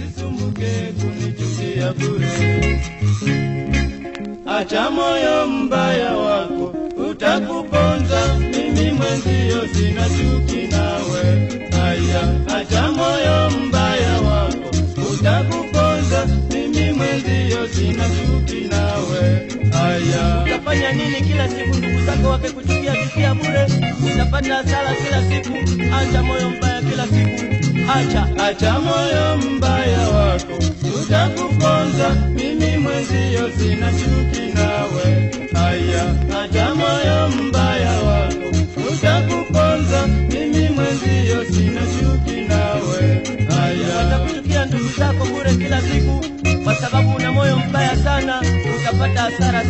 usisumbuke kunichukia bure. Acha moyo mbaya wako utakuponza, mimi mwenzio sina chuki nawe. Aya, acha moyo mbaya wako utakuponza, mimi mwenzio sina chuki nawe. Aya, Utafanya nini kila siku ndugu zako wakikuchukia chukia bure? Utapata hasara kila siku. Acha moyo mbaya kila siku, acha acha moyo mbaya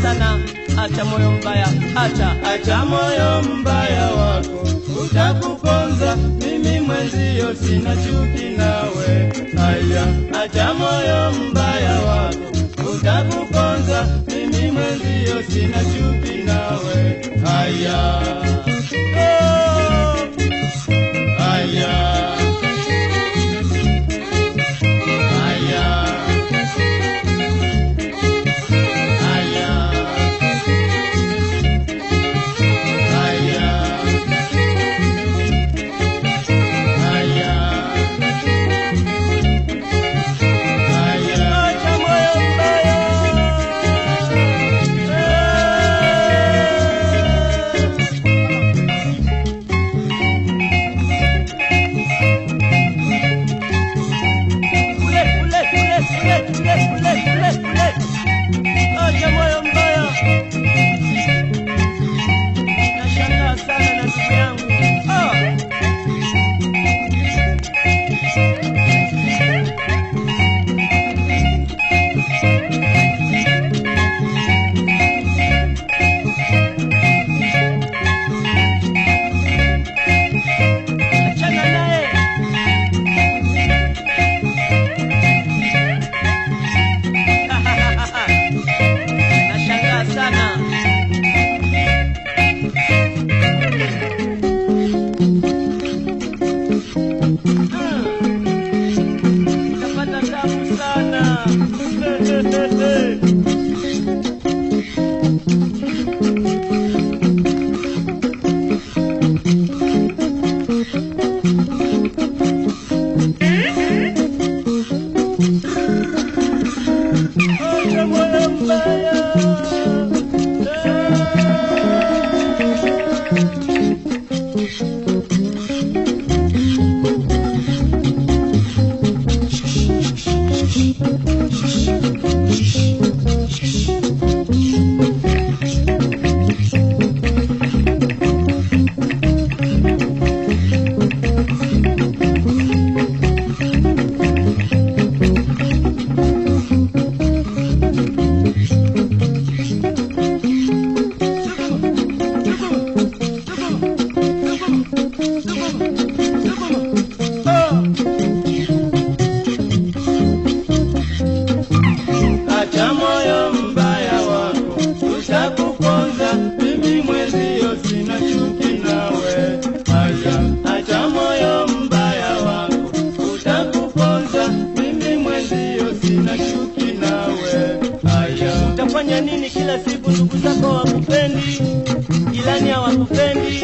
sana. Acha moyo mbaya, acha acha moyo mbaya wako utakuponza, mimi mwenzio sina chuki nawe. Aya, acha moyo mbaya wako utakuponza, mimi mwenzio sina chuki sana. Sina chuki nawe. Aya, Utafanya nini kila siku ndugu zako wakupendi, jirani hawakupendi,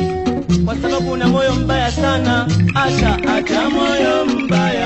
kwa sababu una moyo mbaya sana. Acha acha moyo mbaya